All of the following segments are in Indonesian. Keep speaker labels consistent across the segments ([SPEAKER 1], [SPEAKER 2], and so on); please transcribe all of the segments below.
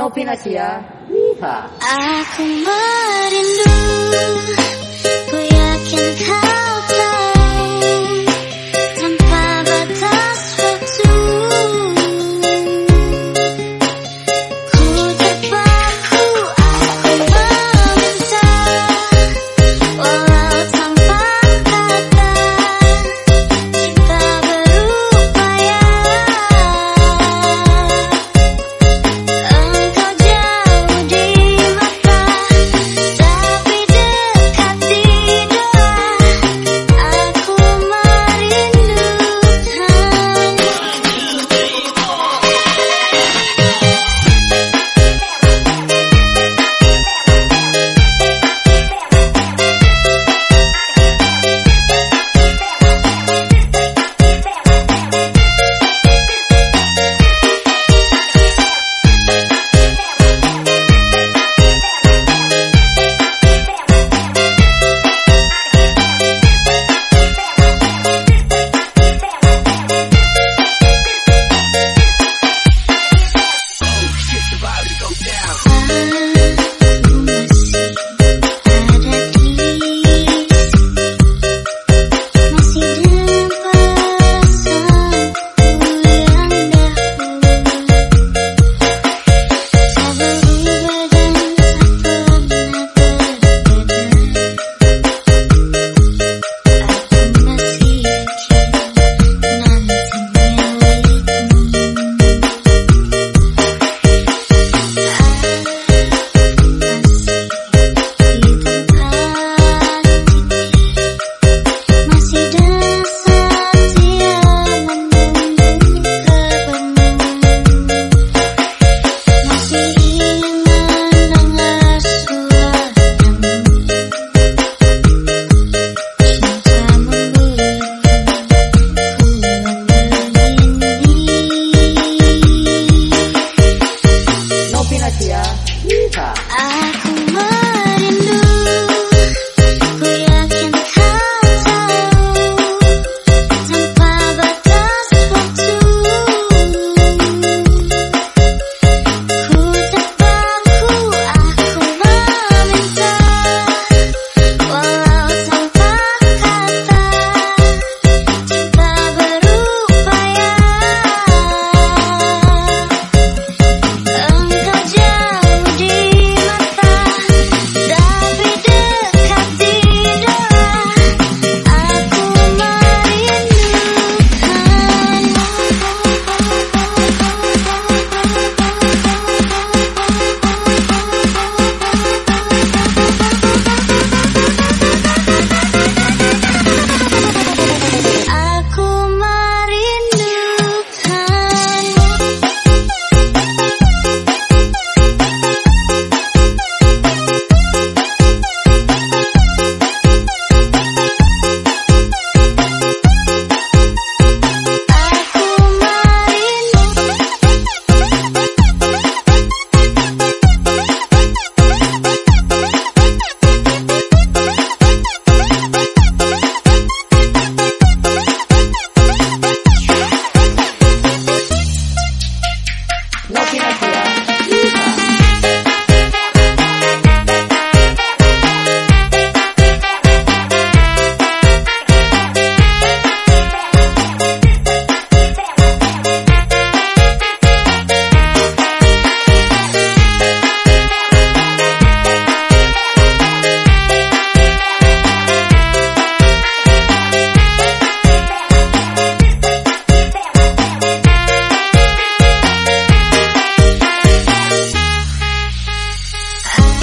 [SPEAKER 1] Novinasia, Iha.
[SPEAKER 2] Aku merindu,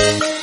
[SPEAKER 2] Aku